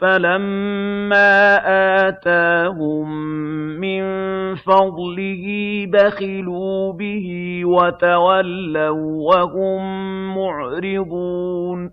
فَلَمَّا آتَاهُم مِّن فَضْلِهِ بَخِلُوا بِهِ وَتَوَلَّوا وَّهُم مُّعْرِضُونَ